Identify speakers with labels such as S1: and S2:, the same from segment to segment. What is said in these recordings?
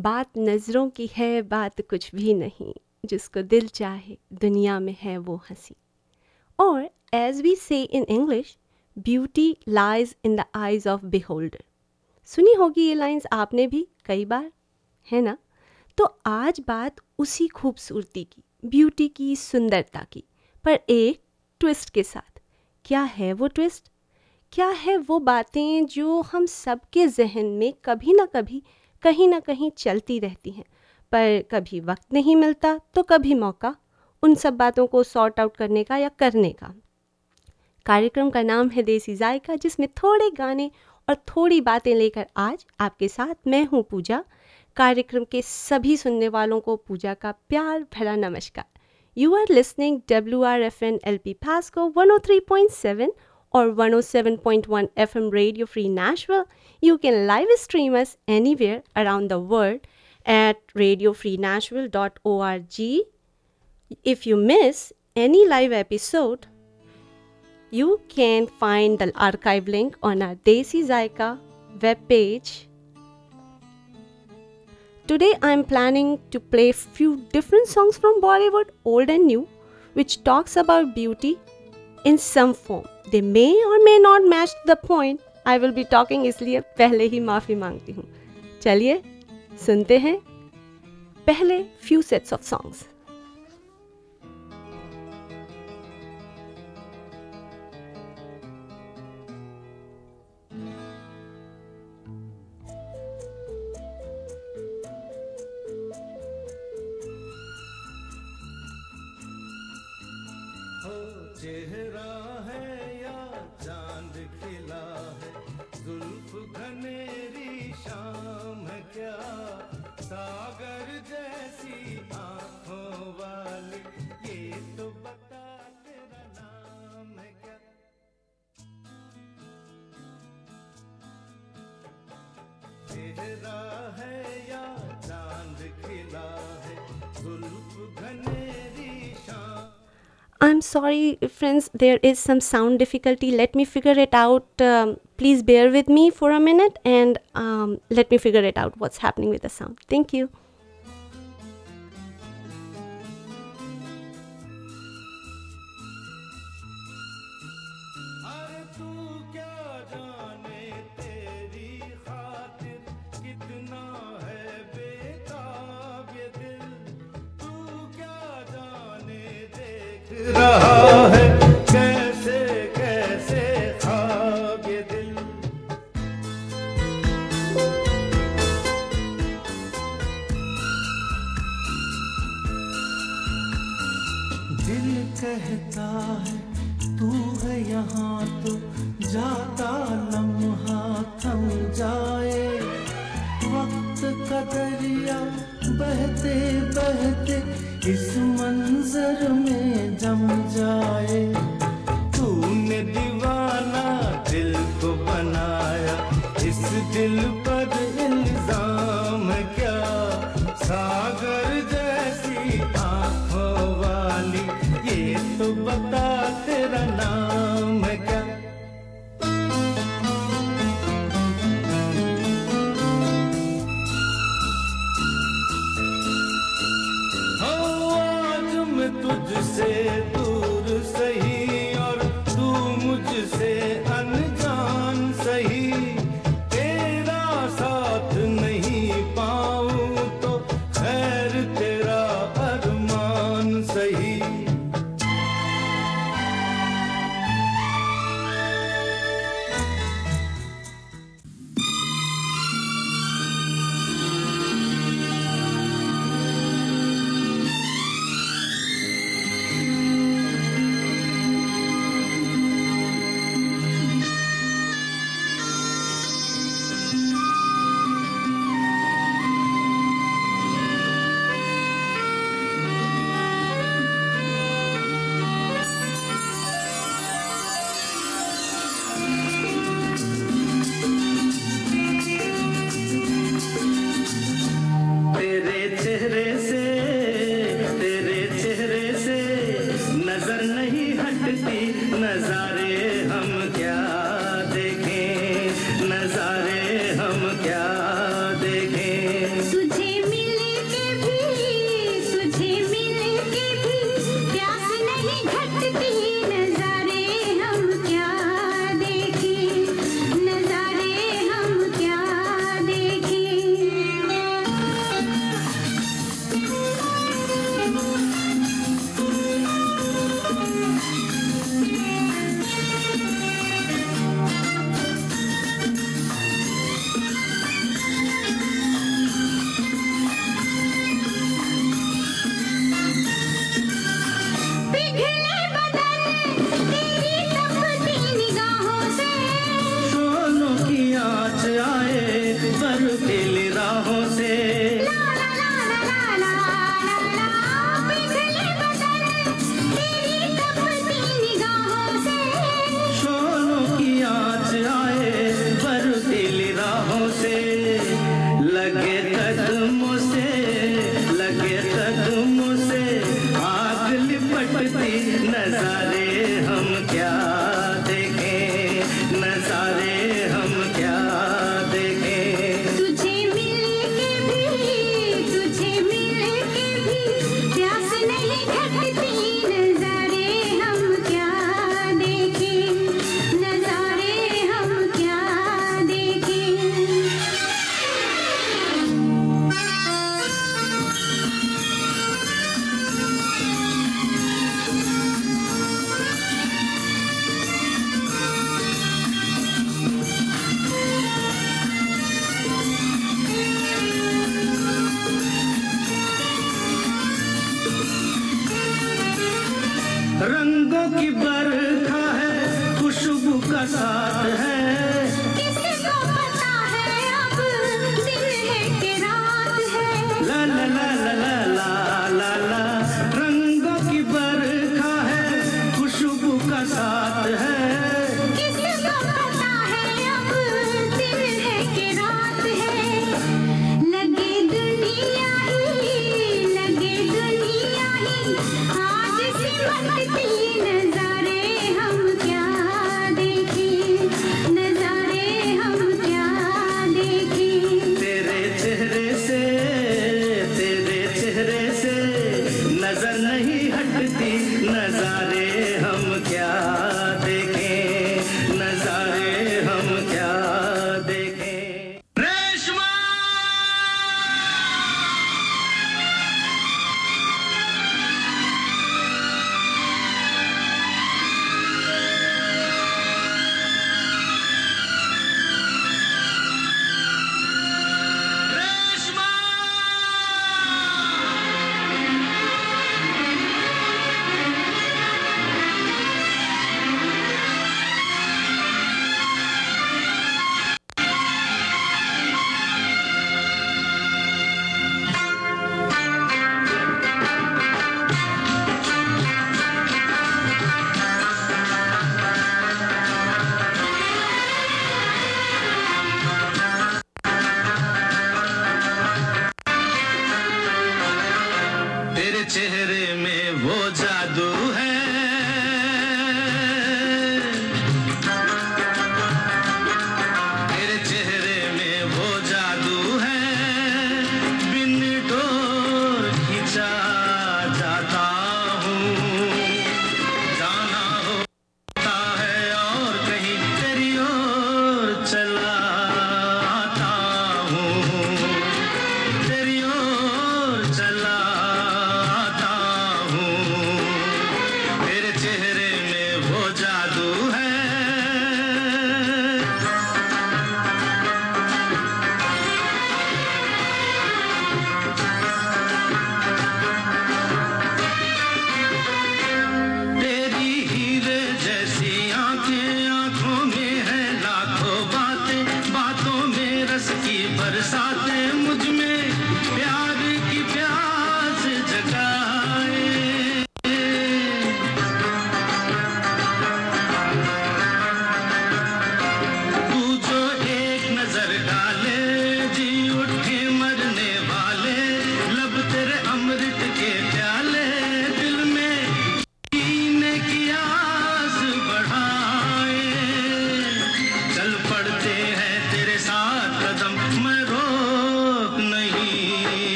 S1: बात नज़रों की है, बात कुछ भी नहीं। जिसको दिल चाहे, दुनिया में है वो हँसी। और as we say in English beauty lies in the eyes of beholder सुनी होगी ये लाइंस आपने भी कई बार, है ना? तो आज बात उसी खूबसूरती की ब्यूटी की, सुंदरता की, पर एक ट्विस्ट के साथ। क्या है वो ट्विस्ट क्या है वो बातें जो हम सबके जहन में कभी ना कभी कहीं ना कहीं चलती रहती हैं। पर कभी वक्त नहीं मिलता तो कभी मौका, उन सब बातों को सॉर्ट आउट करने का या करने का। कार्यक्रम का नाम है देसी जायका, जिसमें थोड़े गाने और थोड़ी बातें लेकर आज आपके साथ मैं हूँ पूजा। कार्यक्रम के सभी सुनने वालों को पूजा का प्यार भरा नमस्कार। You are listening W R F N L P Pasquo one O three point seven or 107.1 FM Radio Free Nashville, you can live stream us anywhere around the world at radiofreenashville.org. If you miss any live episode, you can find the archive link on our Desi Zaika webpage. Today I'm planning to play few different songs from Bollywood, old and new, which talks about beauty in some form. They may और may not match the point I will be talking इसलिए पहले ही माफ़ी मांगती हूँ। चलिए, सुनते हैं पहले फ्यू सेट्स ऑफ़ सॉन्ग्स
S2: चेहरा है या चांद खिला है जुल्फ घनेरी शाम
S1: I'm sorry, friends, there is some sound difficulty. Let me figure it out. Um, please bear with me for a minute and um, let me figure it out what's happening with the sound. Thank you.
S2: दिल पर इल्ज़ाम है क्या? सागर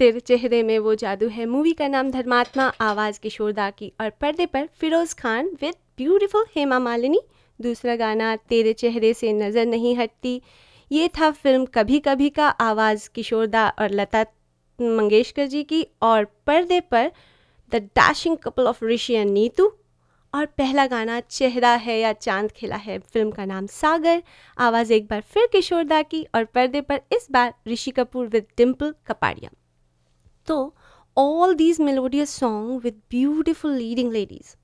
S2: तेरे चेहरे में वो जादू है।
S1: मूवी का नाम धर्मात्मा, आवाज़ किशोरदा की और पर्दे पर फिरोज़ खान विद ब्यूटीफुल हेमा मालिनी। दूसरा गाना, तेरे चेहरे से नज़र नहीं हटती। ये था फ़िल्म कभी कभी का आवाज़ किशोरदा और लता मंगेशकर जी की और पर्दे पर the dashing couple of Rishi and Neetu और पहला गाना, चेहरा है या चाँद खिला है, फ़िल्म का नाम सागर। आवाज़ एक बार फिर किशोरदा की और पर्दे पर इस बार ऋषि कपूर विद डिम्पल कपाड़िया। तो all these melodious song with beautiful leading ladies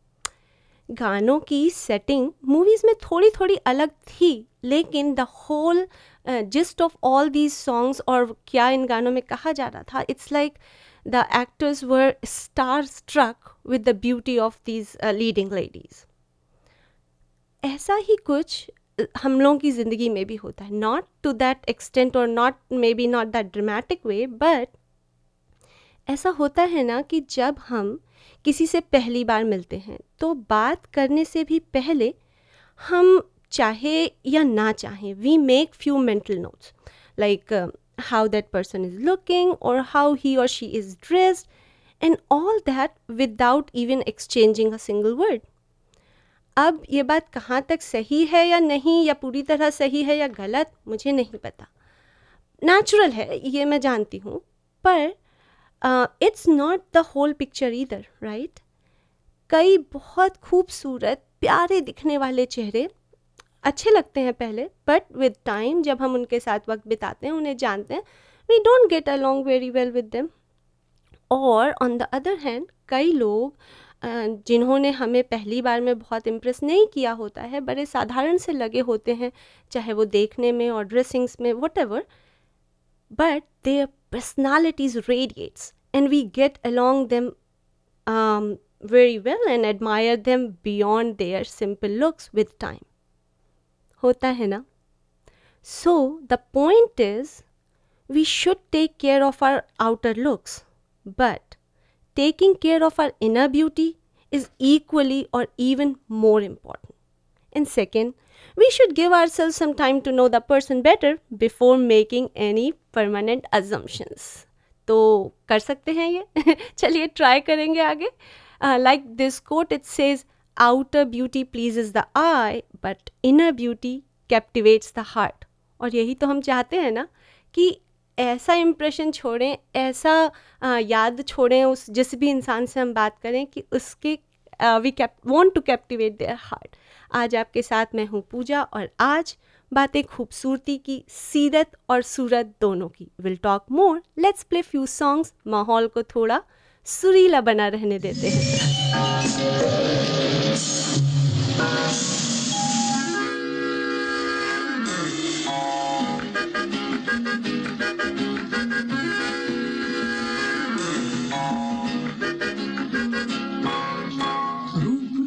S1: गानों की सेटिंग मूवीज़ में थोड़ी थोड़ी अलग थी, लेकिन the whole gist of all these songs और क्या इन गानों में कहा जा रहा था it's like the actors were star struck with the beauty of these leading ladies ऐसा ही कुछ हम लोगों की ज़िंदगी में भी होता है। नॉट टू दैट एक्सटेंट और not maybe not that dramatic way but ऐसा होता है ना कि जब हम किसी से पहली बार मिलते हैं तो बात करने से भी पहले हम चाहे या ना चाहें we make few mental notes like how that person is looking और हाउ ही और she is dressed and all that without even exchanging a single word अब ये बात कहाँ तक सही है या नहीं, या पूरी तरह सही है या गलत, मुझे नहीं पता। नेचुरल है, ये मैं जानती हूँ, पर it's not the whole picture इधर राइट कई बहुत खूबसूरत, प्यारे दिखने वाले चेहरे अच्छे लगते हैं पहले बट विद टाइम जब हम उनके साथ वक्त बिताते हैं, उन्हें जानते हैं we don't get along very well with them और ऑन द अदर हैंड कई लोग जिन्होंने हमें पहली बार में बहुत इम्प्रेस नहीं किया होता है, बड़े साधारण से लगे होते हैं, चाहे वो देखने में और ड्रेसिंग्स में whatever but their personalities radiates and we get along them um, very well and admire them beyond their simple looks with time. Hota hai na? So the point is we should take care of our outer looks, but taking care of our inner beauty is equally or even more important. And second, we should give ourselves some time to know the person better before making any permanent assumptions. तो कर सकते हैं ये? चलिए try करेंगे आगे। Like this quote it says outer beauty pleases the eye but inner beauty captivates the heart और यही तो हम चाहते हैं ना कि ऐसा इम्प्रेशन छोड़ें ऐसा अ, याद छोड़ें उस जिस भी इंसान से हम बात करें कि उसके we cap want to captivate their heart आज आपके साथ मैं हूँ पूजा और आज बातें खूबसूरती की, सीरत और सूरत दोनों की। Will talk more let's play few songs माहौल को थोड़ा सुरीला बना रहने देते हैं।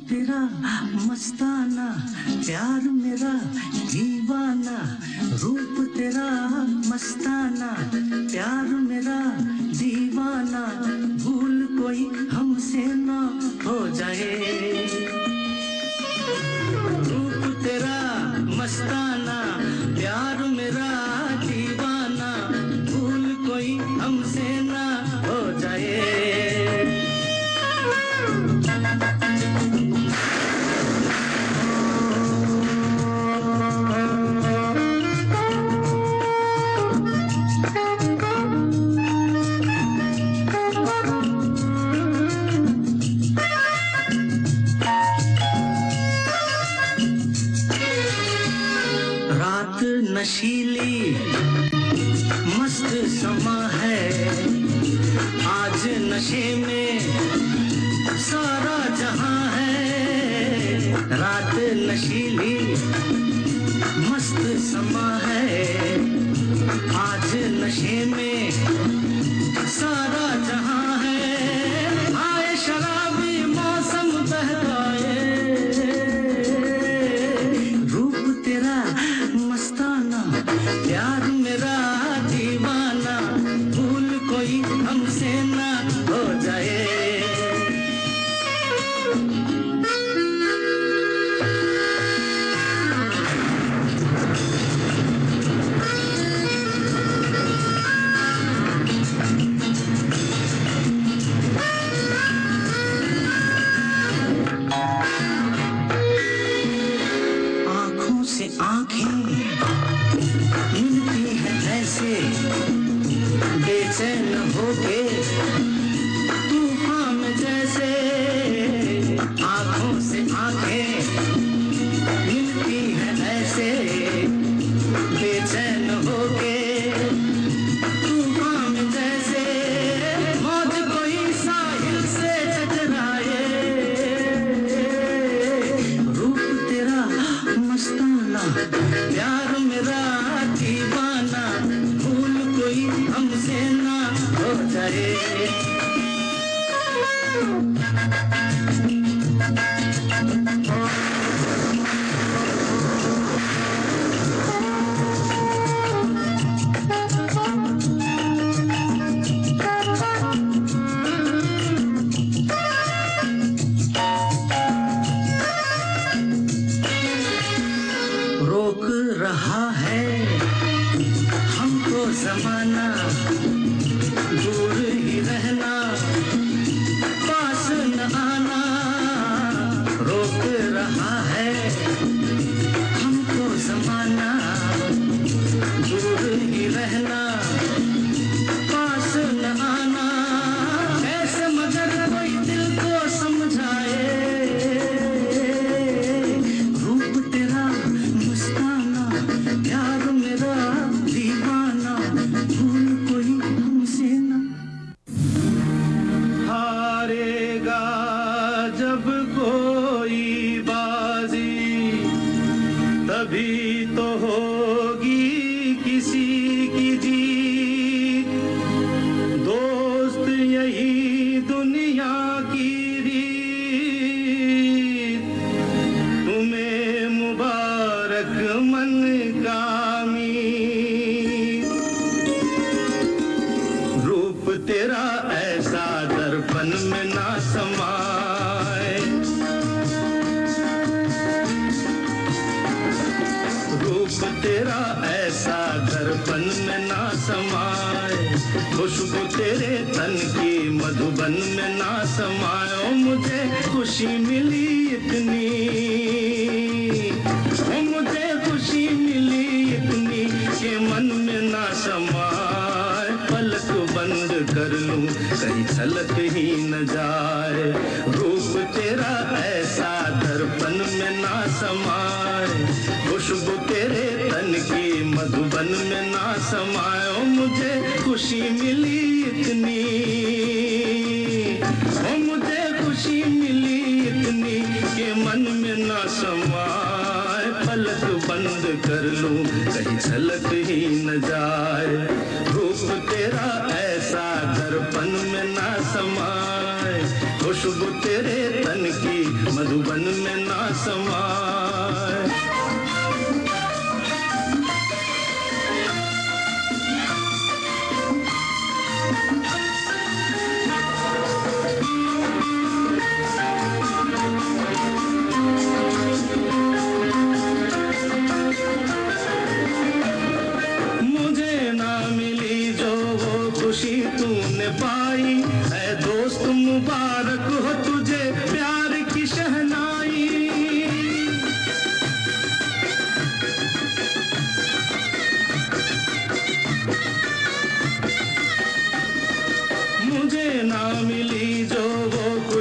S2: तेरा मस्ताना, प्यार मेरा दीवाना, रूप तेरा मस्ताना, प्यार मेरा दीवाना, भूल कोई हमसे ना हो जाए। बेचैन होके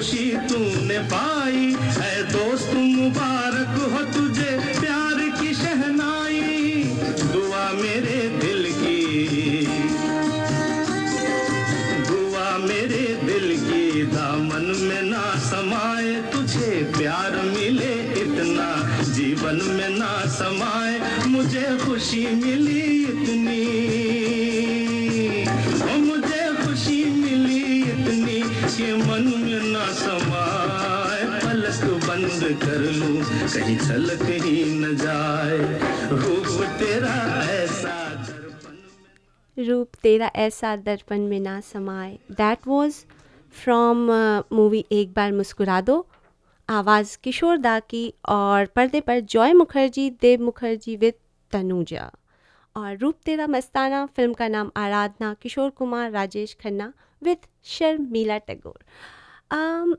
S2: खुशी तूने पाई है दोस्त मुबारक। तेरा ऐसा दर्पण
S1: में ना समाए। दैट वॉज़ फ्रॉम मूवी एक बार मुस्कुरा दो। आवाज़ किशोर दा की और पर्दे पर जॉय मुखर्जी देव मुखर्जी विद तनुजा। और रूप तेरा मस्ताना फ़िल्म का नाम आराधना किशोर कुमार राजेश खन्ना विद शर्मिला टैगोर। um,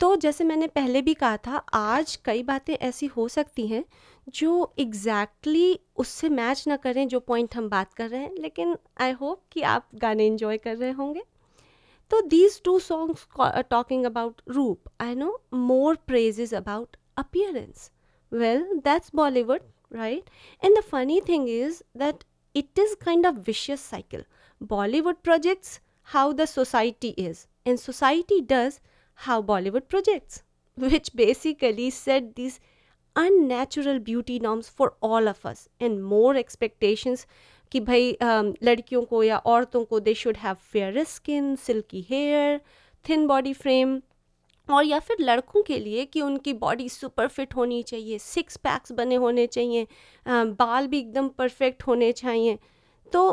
S1: तो जैसे मैंने पहले भी कहा था आज कई बातें ऐसी हो सकती हैं जो एग्जैक्टली exactly उससे मैच ना करें जो पॉइंट हम बात कर रहे हैं, लेकिन आई होप कि आप गाने इन्जॉय कर रहे होंगे। तो these two songs talking about रूप I know more praise is about appearance well that's Bollywood right and the funny thing is that it is kind of vicious cycle Bollywood projects how the society is and society does how Bollywood projects which basically set this unnatural beauty norms for all of us and more expectations कि भाई um, लड़कियों को या औरतों को they should have fair skin silky hair thin body frame और या फिर लड़कों के लिए कि उनकी बॉडी सुपर फिट होनी चाहिए सिक्स पैक्स बने होने चाहिए बाल भी एकदम परफेक्ट होने चाहिए। तो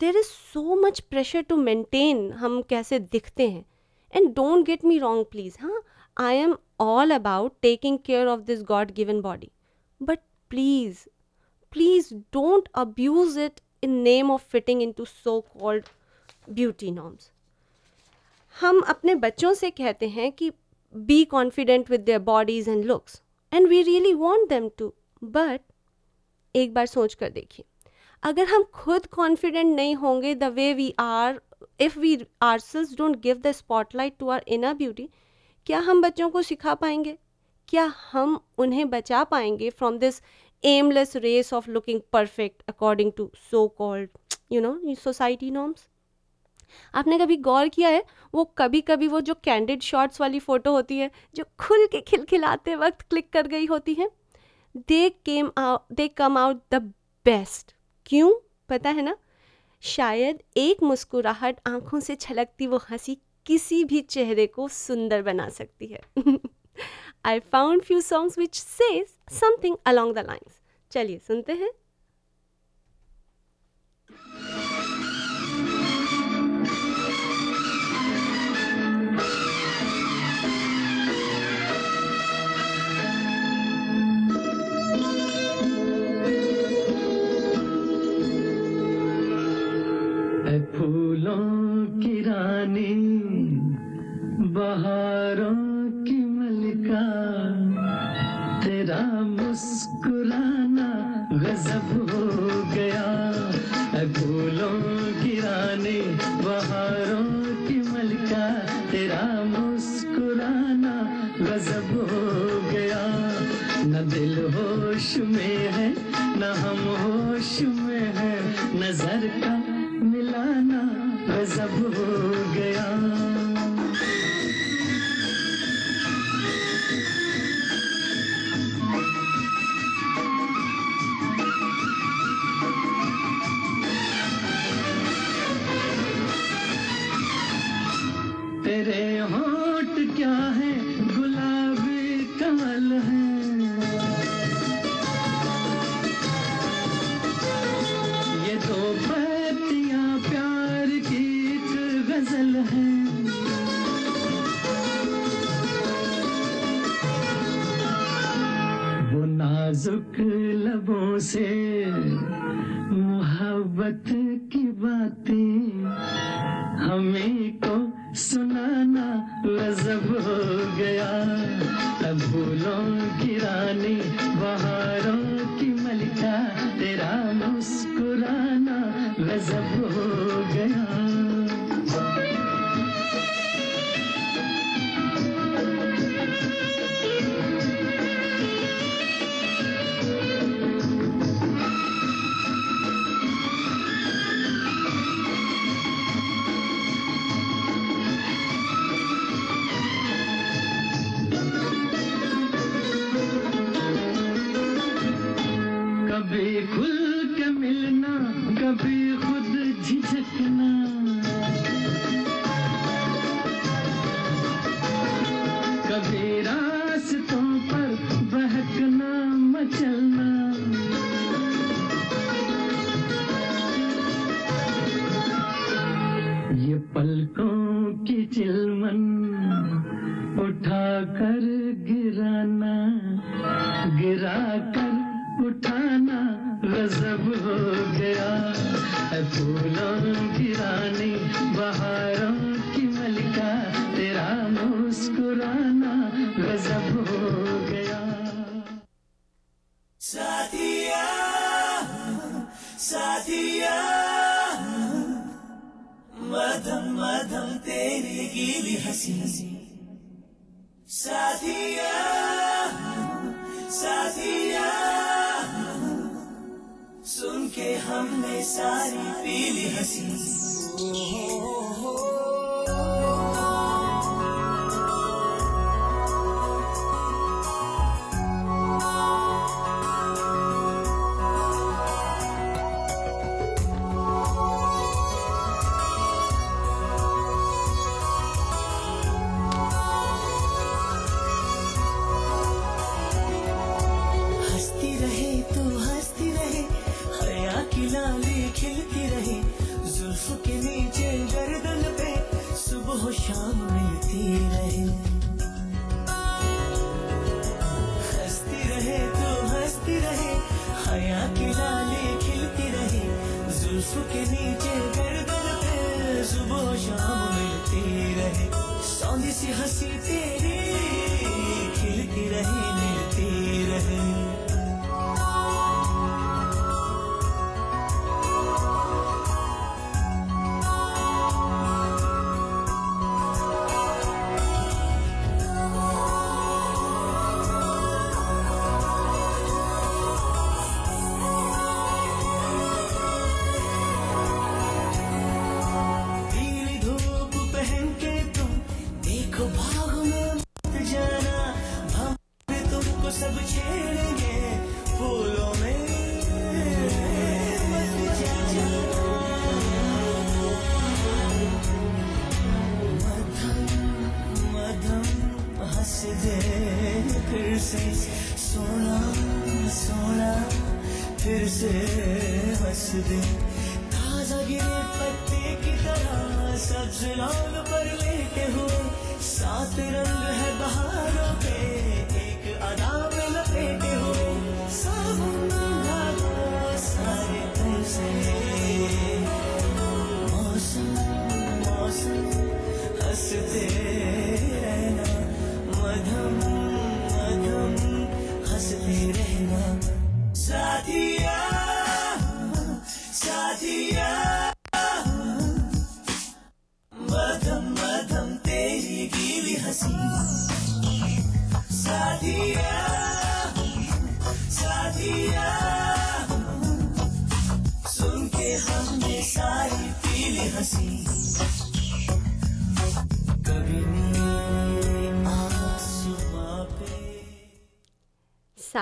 S1: there is so much pressure to maintain हम कैसे दिखते हैं। And don't get me wrong please हाँ I am about taking care of this God given body but please please don't abuse it in name of fitting into so called beauty norms हम अपने बच्चों से कहते हैं कि be confident with their bodies and looks and we really want them to but एक बार सोच कर देखिए। अगर हम खुद कॉन्फिडेंट नहीं होंगे the way we are if we ourselves don't give the spotlight to our inner beauty क्या हम बच्चों को सिखा पाएँगे? क्या हम उन्हें बचा पाएँगे from this aimless race of looking perfect according to so called you know society norms आपने कभी गौर किया है? वो कभी कभी वो जो कैंडिड शॉट्स वाली फ़ोटो होती है, जो खुल के खिलखिलाते वक्त क्लिक कर गई होती है they came out they come out the best क्यों? पता है ना? शायद एक मुस्कुराहट आँखों से छलकती वो हँसी किसी भी चेहरे को सुंदर बना सकती है। I found few songs which says something along the lines चलिए सुनते हैं
S2: है। बहारों की मलिका, तेरा मुस्कुराना गजब हो गया। फूलों की रानी, बहारों की मलिका, तेरा मुस्कुराना गजब हो गया। न दिल होश में है, न हम होश में है, नज़र का मिलाना गजब हो गया।
S3: सुख लबों से मोहब्बत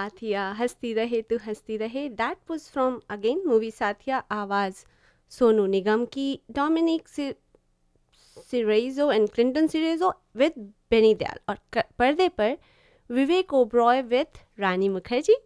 S4: साथिया हंसती रहे तू हंसती रहे
S1: that was from again movie Saathiya आवाज़ सोनू निगम की Dominique Cerejo and Clinton Cerejo with Benny Dayal और पर्दे पर विवेक ओब्रॉय विथ रानी मुखर्जी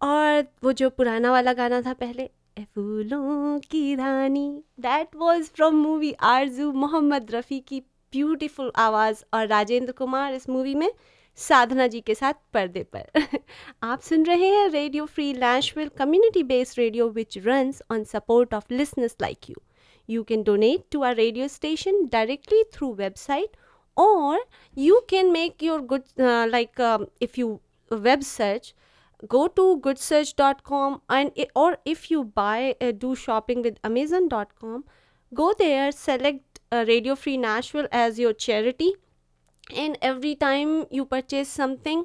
S1: और वो जो पुराना वाला गाना था पहले फूलों की रानी that was from movie Aarzoo Mohammed Rafi की ब्यूटीफुल आवाज़ और राजेंद्र कुमार इस मूवी में साधना जी के साथ पर्दे पर। आप सुन रहे हैं Radio Free Nashville community based radio which run on support of listeners like you you can donate to our radio station directly through website और you can make your good like if you web search go to GoodSearch dot com and और if you buy do shopping with Amazon dot com go there select Radio Free National as your charity and every time you purchase something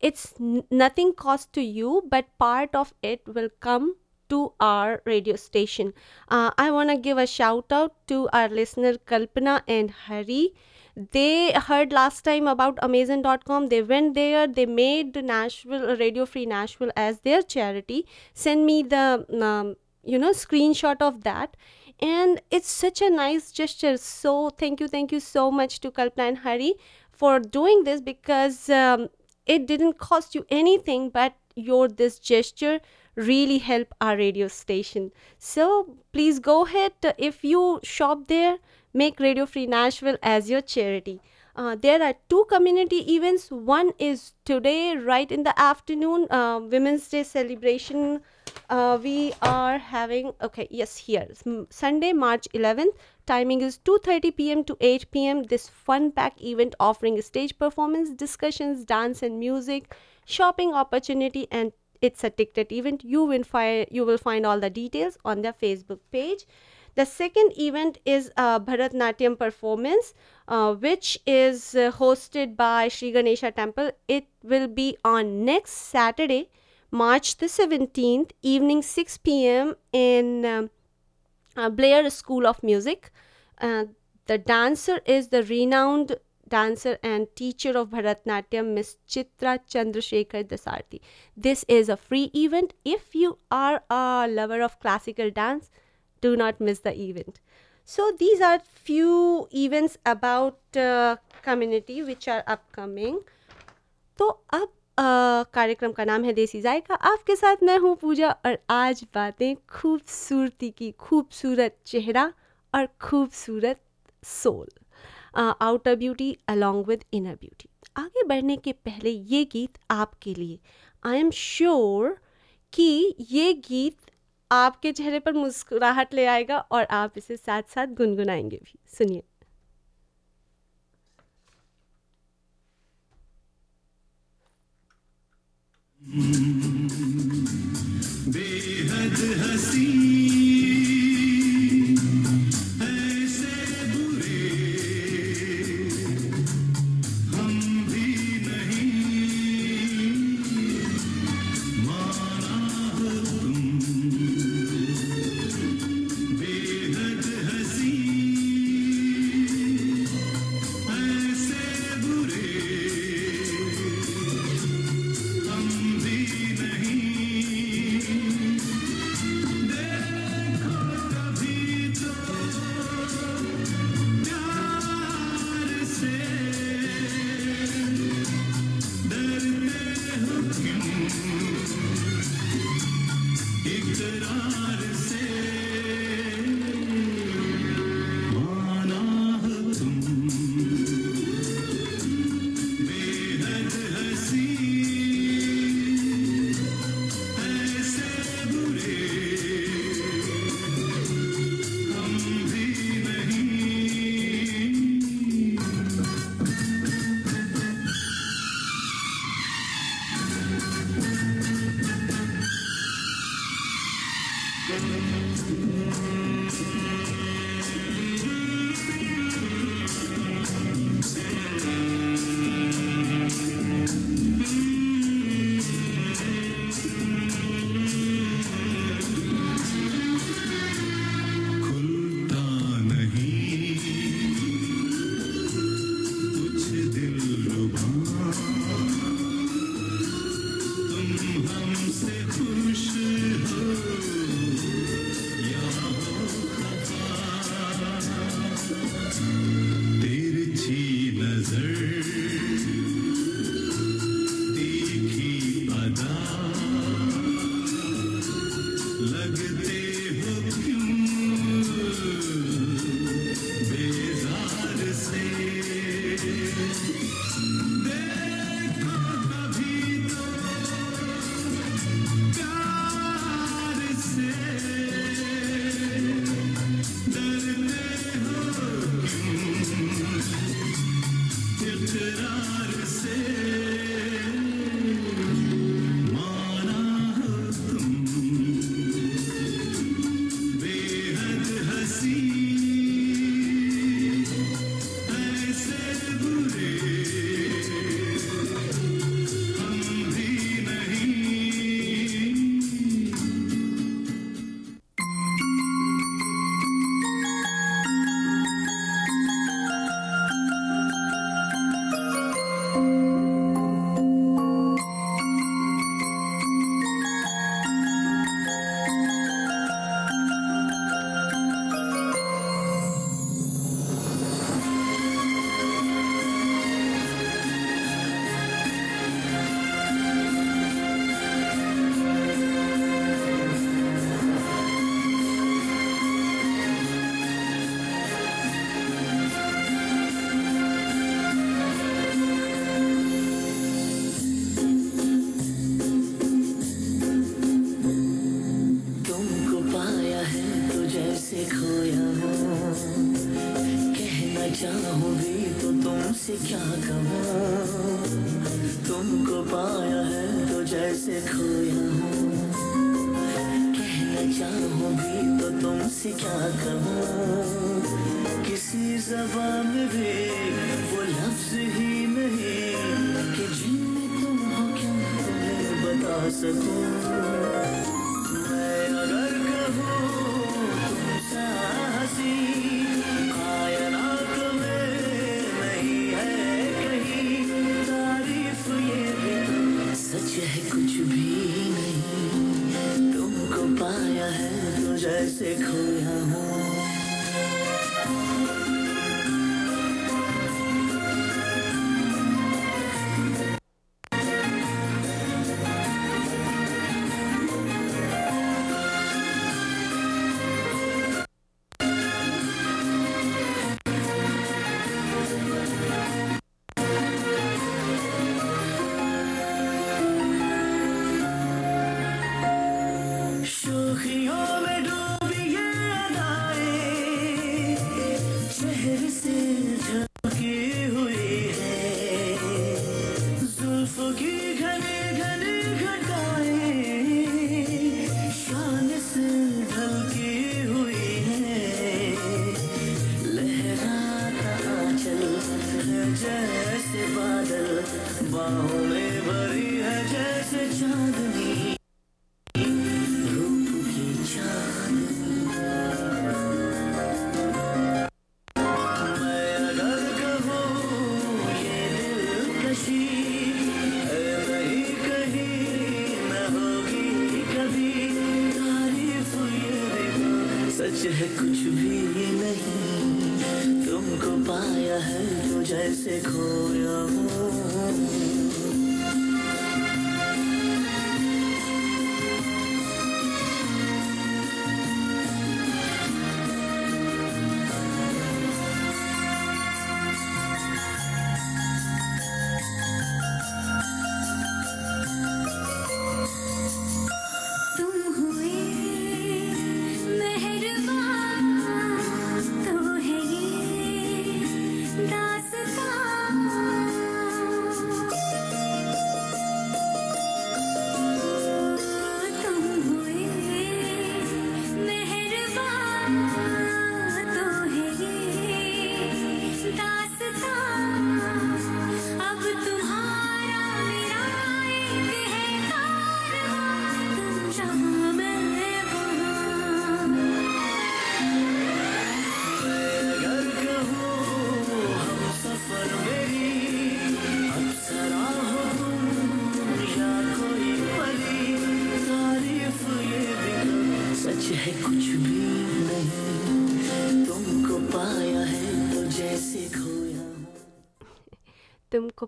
S1: it's n- nothing cost to you but part of it will come to our radio station. Uh, i want to give a shout out to our listener kalpana and hari. They heard last time about amazon.com they went there. They made nashville radio free nashville as their charity. Send me the um, you know screenshot of that. And it's such a nice gesture. So thank you thank you so much to kalpana and hari for doing this because um, it didn't cost you anything but your this gesture really help our radio station. So please go ahead. If you shop there make radio free nashville as your charity. Uh, there are two community events. One is today right in the afternoon uh, women's day celebration. Uh, we are having okay yes here. Sunday march 11th timing is 2:30 p.m. to 8 p.m. this fun pack event offering stage performance discussions dance and music shopping opportunity and it's a ticketed event you will find you will find all the details on their facebook page the second event is a Bharatnatyam performance, uh, which is uh, hosted by Sri Ganesha Temple. It will be on next Saturday, March the 17th, evening 6 p.m. in um, uh, Blair School of Music. Uh, the dancer is the renowned dancer and teacher of Bharatnatyam, Miss Chitra Chandrasekhar Dasarthi. This is a free event. If you are a lover of classical dance, do not miss the event. So these are few events about uh, community which are upcoming. तो अब अ, कार्यक्रम का नाम है देसी जायका। आपके साथ मैं हूँ पूजा और आज बातें खूबसूरती की, खूबसूरत चेहरा और खूबसूरत soul. Outer beauty along with inner beauty आगे बढ़ने के पहले ये गीत आपके लिए। आई एम श्योर कि ये गीत आपके चेहरे पर मुस्कुराहट ले आएगा और आप इसे साथ साथ गुनगुनाएँगे भी। सुनिए।
S2: बेहद हसी। İktidar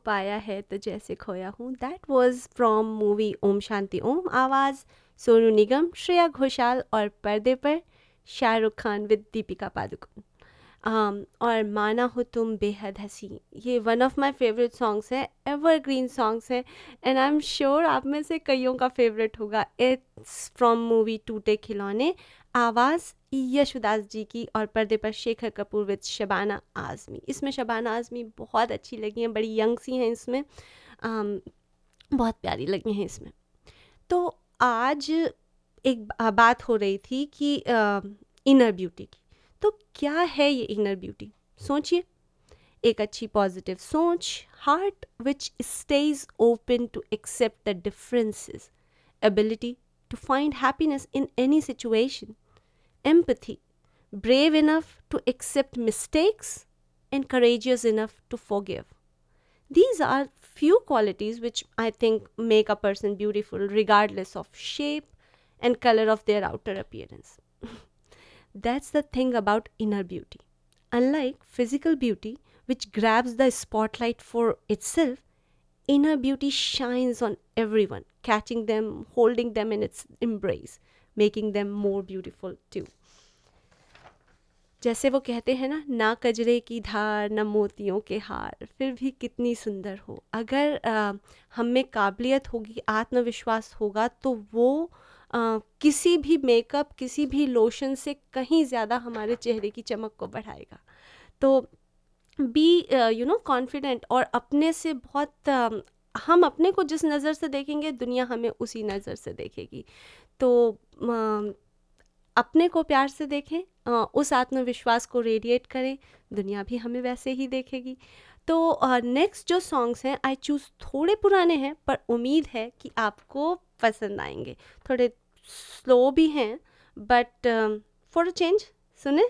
S5: पाया है तो जैसे खोया हूँ।
S1: That was from movie Om Shanti Om. आवाज़ सोनू निगम श्रेया घोषाल और पर्दे पर शाहरुख खान विद दीपिका पादुकोण। Um, और माना हो तुम बेहद हँसी। ये one of my favourite songs है एवरग्रीन सॉन्ग्स है एंड आई एम श्योर आप में से कईयों का फेवरेट होगा। इट्स फ्रॉम मूवी टूटे खिलौने। आवाज़ यशुदास जी की और पर्दे पर शेखर कपूर विद शबाना आज़मी। इसमें शबाना आज़मी बहुत अच्छी लगी हैं बड़ी यंग सी हैं इसमें। um, बहुत प्यारी लगी हैं इसमें। तो आज एक बात हो रही थी कि इनर ब्यूटी की। तो क्या है ये इनर ब्यूटी सोचिए। एक अच्छी पॉजिटिव सोच heart which stays open to accept the differences ability to find happiness in any situation empathy brave enough to accept mistakes and courageous enough to forgive. These are few qualities which i think make a person beautiful regardless of shape and color of their outer appearance. That's the thing about inner beauty. Unlike physical beauty which grabs the spotlight for itself inner beauty shines on everyone catching them holding them in its embrace making them more beautiful too जैसे वो कहते हैं ना ना कजरे की धार ना मोतियों के हार फिर भी कितनी सुंदर हो। अगर आ, हम में काबिलियत होगी आत्मविश्वास होगा तो वो आ, किसी भी मेकअप किसी भी लोशन से कहीं ज़्यादा हमारे चेहरे की चमक को बढ़ाएगा। तो बी यू नो कॉन्फिडेंट और अपने से बहुत आ, हम अपने को जिस नज़र से देखेंगे दुनिया हमें उसी नज़र से देखेगी। तो अपने को प्यार से देखें उस आत्मविश्वास को रेडिएट करें, दुनिया भी हमें वैसे ही देखेगी। तो नेक्स्ट जो सॉन्ग्स हैं आई चूज़ थोड़े पुराने हैं, पर उम्मीद है कि आपको पसंद आएँगे। थोड़े स्लो भी हैं बट फॉर अ चेंज सुने?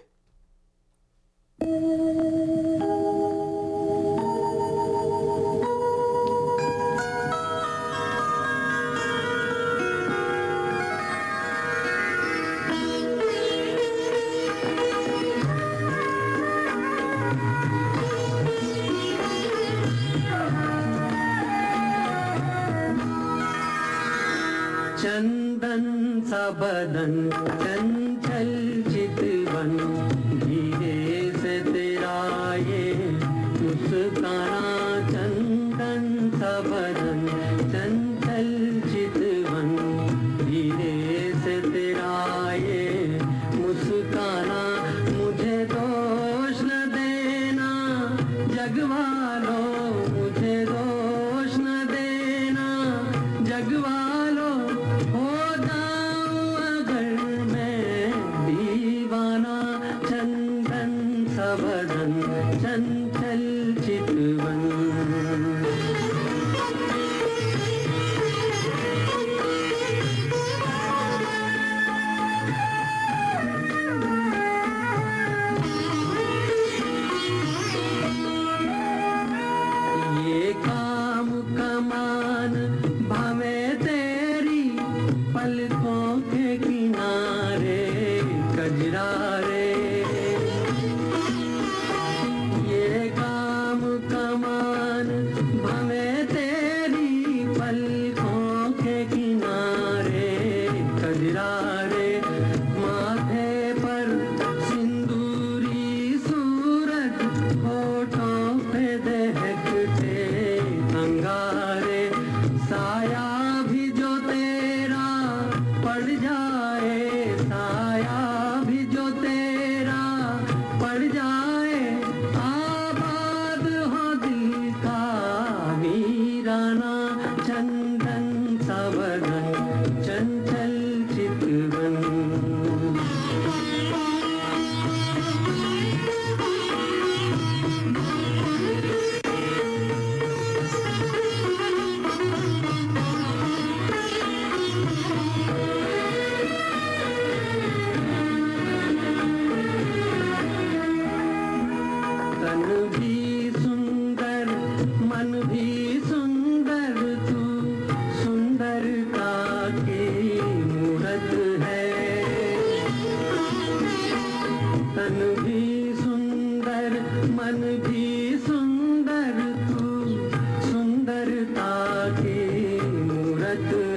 S5: चंदन सा बदन चंचल चितवन। बदन चंचल चितवन।
S1: Good.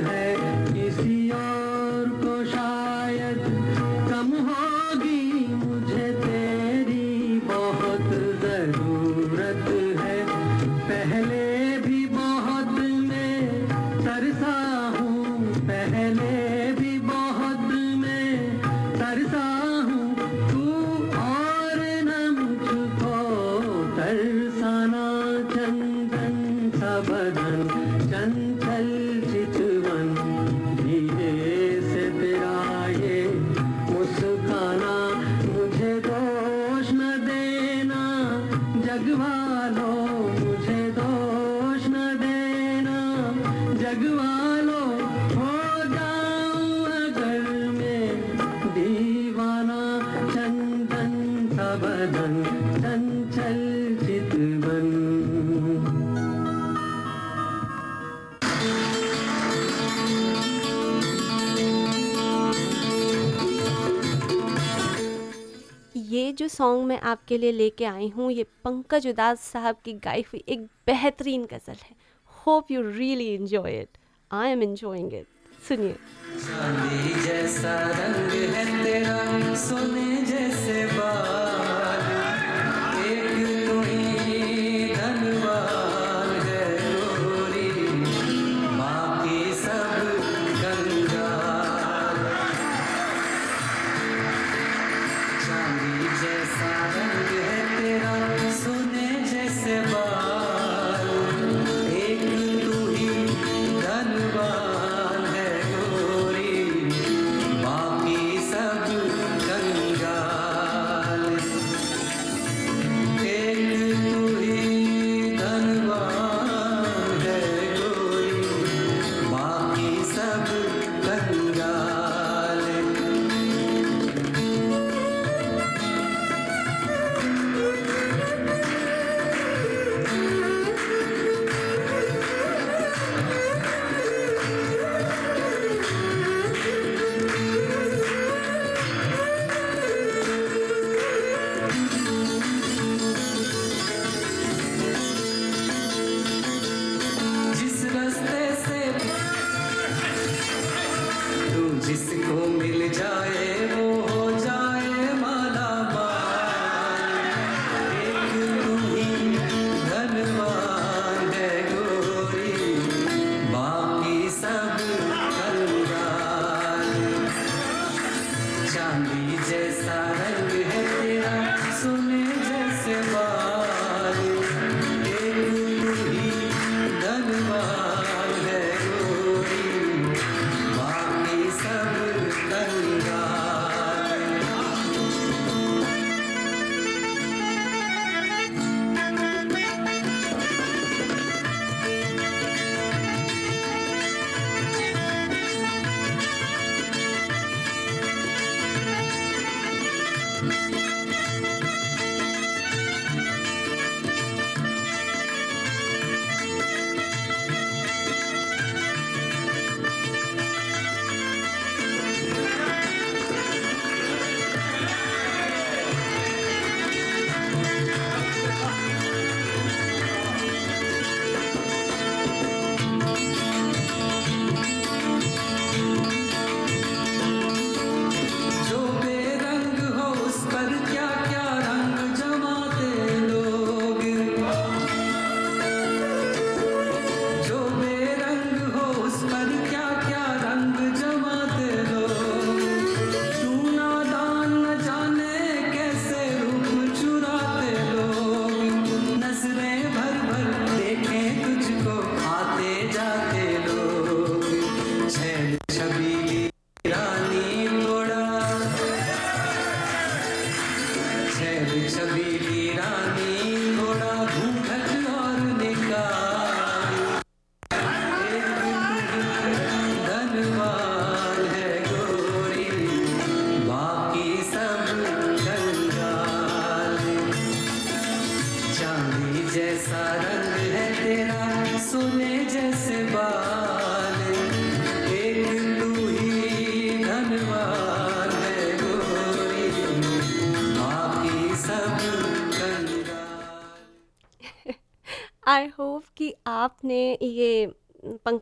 S1: आपके लिए लेके आई हूँ। ये पंकज उदास साहब की गाई हुई एक बेहतरीन गज़ल है। Hope you really enjoy it I am enjoying it सुनिए।
S6: जैसा रंग है तेरा, सुने जैसे
S1: बात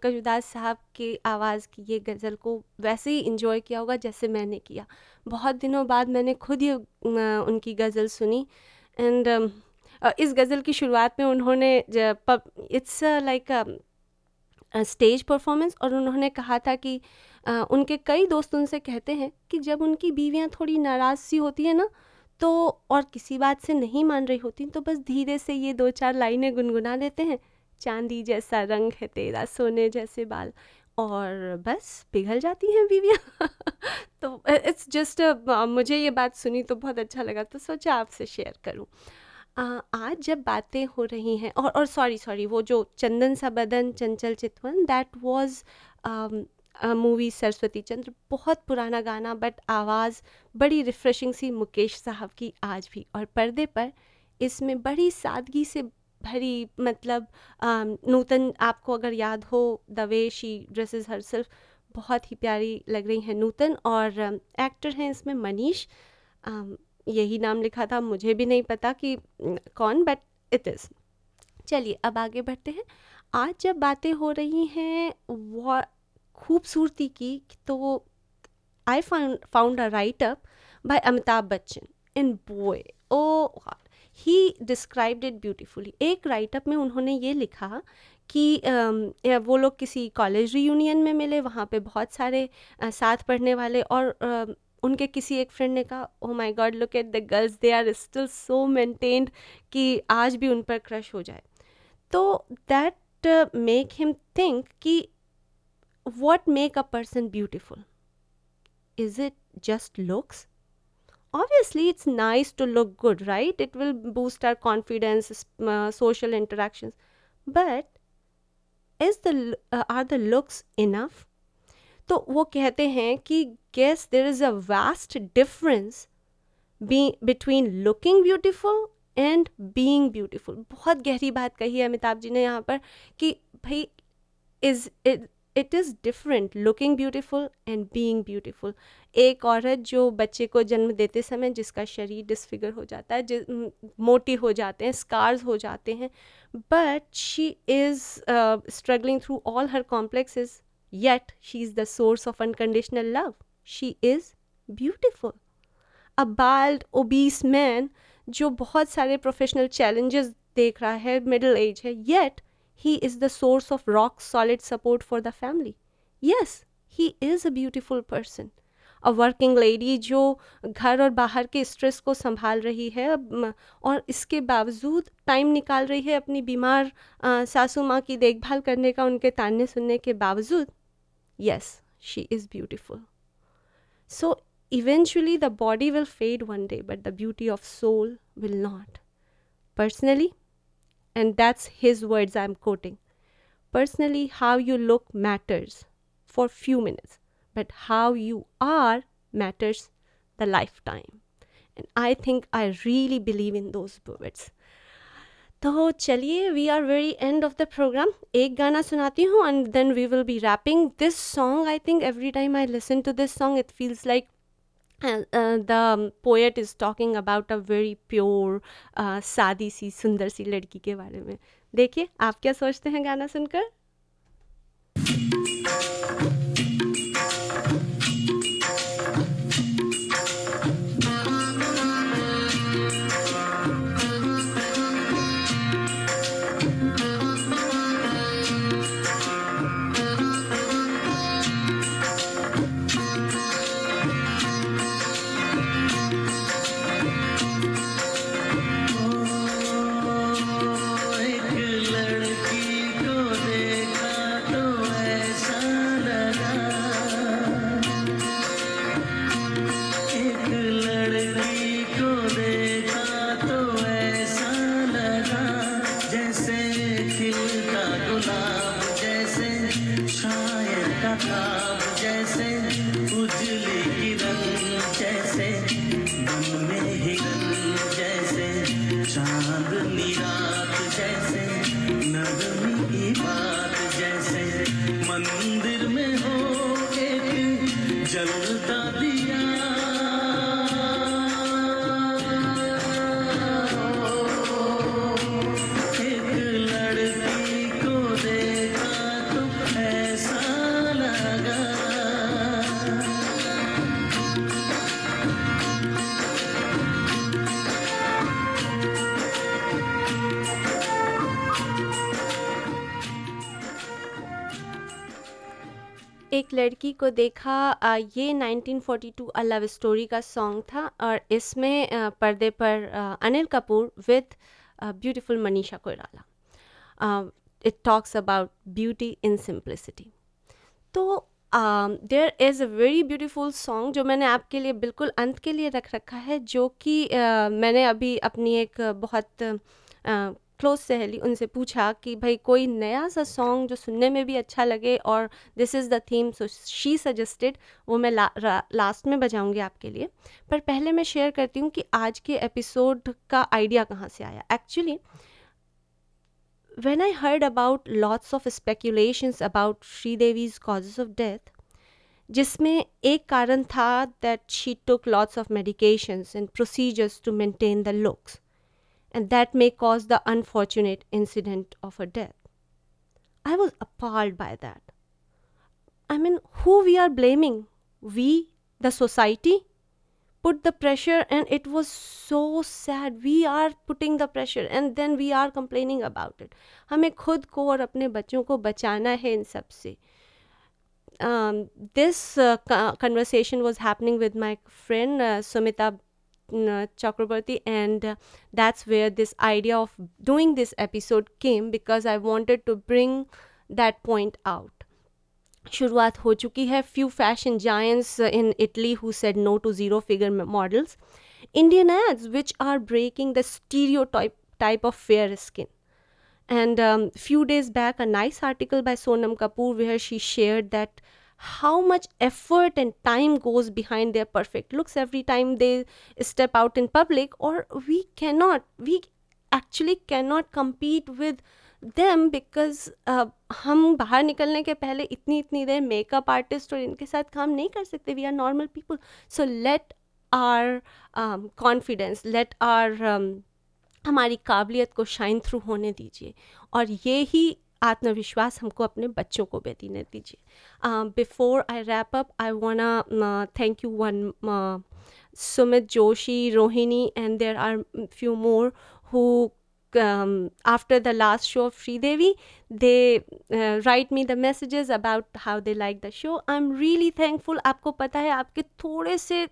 S1: पंकज उदास साहब की आवाज़ की ये गज़ल को वैसे ही इंजॉय किया होगा जैसे मैंने किया। बहुत दिनों बाद मैंने खुद अ, उनकी गज़ल सुनी। एंड इस गज़ल की शुरुआत में उन्होंने इट्स लाइक स्टेज परफॉर्मेंस और उन्होंने कहा था कि अ, उनके कई दोस्त उनसे कहते हैं कि जब उनकी बीवियाँ थोड़ी नाराज़ सी होती है ना तो और किसी बात से नहीं मान रही होती तो बस धीरे से ये दो चार लाइनें गुनगुना देते हैं। चांदी जैसा रंग है, तेरा सोने जैसे बाल। और बस, पिघल जाती हैं बीवियाँ। तो इट्स जस्ट मुझे ये बात सुनी तो बहुत अच्छा लगा तो सोचा आपसे शेयर करूँ। आज जब बातें हो रही हैं, और और सॉरी सॉरी वो जो चंदन सा बदन, चंचल चितवन दैट वाज मूवी सरस्वती चंद्र, बहुत पुराना गाना बट आवाज़ बड़ी रिफ़्रेशिंग सी मुकेश साहब की आज भी। और पर्दे पर इसमें बड़ी सादगी से भरी मतलब नूतन आपको अगर याद हो the way she dresses herself बहुत ही प्यारी लग रही हैं नूतन और एक्टर हैं इसमें मनीष। यही नाम लिखा था, मुझे भी नहीं पता कि कौन बट इट इज़ चलिए, अब आगे बढ़ते हैं। आज जब बातें हो रही हैं, वो, खूबसूरती की तो I found found a write up by Amitabh Bachchan and boy. oh God, he it beautifully. एक राइटअप में उन्होंने ये लिखा कि वो लोग किसी कॉलेज रियूनियन में मिले वहाँ पे बहुत सारे साथ पढ़ने वाले और उनके किसी एक फ्रेंड ने कहा ओ my God look at the girls they are still so maintained कि आज भी उन पर क्रश हो जाए. तो दैट मेक हिम थिंक कि what make a person beautiful is it just looks? obviously it's nice to look good right it will boost our confidence s- uh, social interactions but is the l- uh, are the looks enough तो वो कहते हैं कि guess there is a vast difference be between looking beautiful and being beautiful बहुत गहरी बात कही है अमिताभ जी ने यहाँ पर कि भाई is it it is different looking beautiful and being beautiful एक औरत जो बच्चे को जन्म देते समय जिसका शरीर डिसफिगर हो जाता है मोटी हो जाते हैं स्कार्स हो जाते हैं but she is struggling through all her complexes yet she is the source of unconditional love she is beautiful a bald obese man जो बहुत सारे प्रोफेशनल चैलेंजेस देख रहा है मिडिल एज है yet he is the source of rock solid support for the family yes he is a beautiful person a working lady जो घर और बाहर के स्ट्रेस को संभाल रही है और इसके बावजूद टाइम निकाल रही है अपनी बीमार सासू माँ की देखभाल करने का, उनके तानने सुनने के बावजूद yes she is beautiful so eventually the body will fade one day but the beauty of soul will not personally and that's his words I am quoting personally how you look matters for few minutes but how you are matters the lifetime. And I think, I really believe in those words. तो चलिए we are very end of the program एक गाना सुनाती हूँ and then we will be wrapping this song I think every time I listen to this song it feels like the poet is talking about a very pure सादी सी, सुंदर सी लड़की के बारे में देखिए, आप क्या सोचते हैं गाना सुनकर
S5: लड़की को देखा
S1: अ, ये 1942 अ लव स्टोरी का सॉन्ग था और इसमें पर्दे पर Anil Kapoor with beautiful Manisha Koirala. It talks about beauty in simplicity तो there is a very beautiful song जो मैंने आपके लिए बिल्कुल अंत के लिए रख रखा है जो कि अ, मैंने अभी अपनी एक बहुत क्लोज सहेली उनसे पूछा कि भाई कोई नया सा सॉन्ग जो सुनने में भी अच्छा लगे और this is the theme so she suggested वो मैं ला, लास्ट में बजाऊँगी आपके लिए। पर पहले मैं शेयर करती हूँ कि आज के एपिसोड का आइडिया कहाँ से आया। Actually when I heard about lots of speculations about Sridevi's causes of death जिसमें एक कारण था that she took lots of medications and procedures to maintain the looks and that may cause the unfortunate incident of her death. I was appalled by that. I mean, who we are blaming? We, the society? put the pressure and it was so sad we are putting the pressure and then we are complaining about it हमें खुद को और अपने बच्चों को बचाना है इन सब से um, this uh, co- conversation was happening with my friend uh, Sumita uh, Chakraborty, and uh, that's where this idea of doing this episode came because I wanted to bring that point out. शुरुआत हो चुकी है few fashion giants in Italy who said no to zero figure models Indian ads which are breaking the stereotype type of fair skin and um, few days back a nice article by sonam kapoor where she shared that How much effort and time goes behind their perfect looks every time they step out in public or we cannot we actually cannot compete with them because uh, हम बाहर निकलने के पहले इतनी इतनी देर makeup artist और इनके साथ काम नहीं कर सकते we are normal people so let our confidence let our हमारी काबिलियत को शाइन थ्रू होने दीजिए और ये ही आत्मविश्वास हमको अपने बच्चों को भी देने दीजिए। Before I wrap up I wanna thank you one Sumit Joshi Rohini and there are few more who after the last show of Sridevi they write me the messages about how they like the show I am really thankful आपको पता है, आपके थोड़े से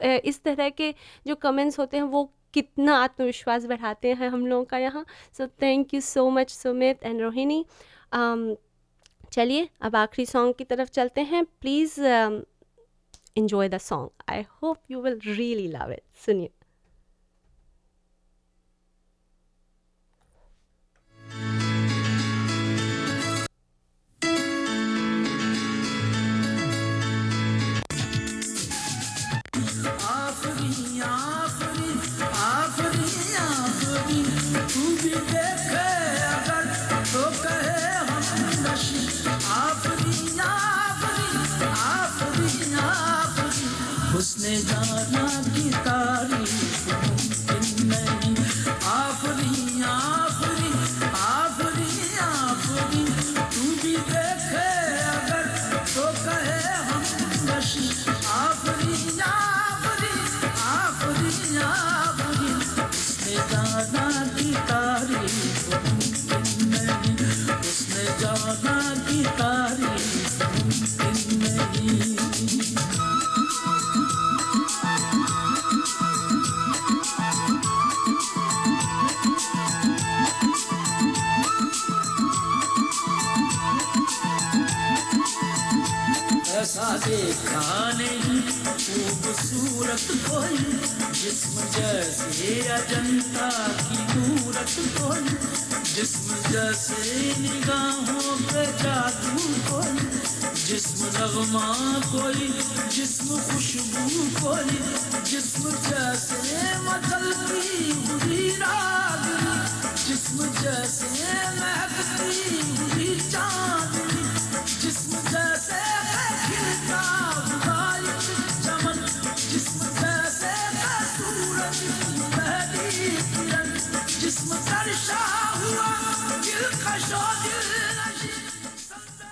S1: इस तरह के जो कमेंट्स होते हैं, वो कितना आत्मविश्वास बढ़ाते हैं हम लोगों का यहाँ। So thank you so much Sumit and Rohini चलिए, अब आखिरी सॉन्ग की तरफ़ चलते हैं। Please enjoy the song I hope you will really love it Sunie.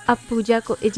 S1: अब पूजा को इजाज़त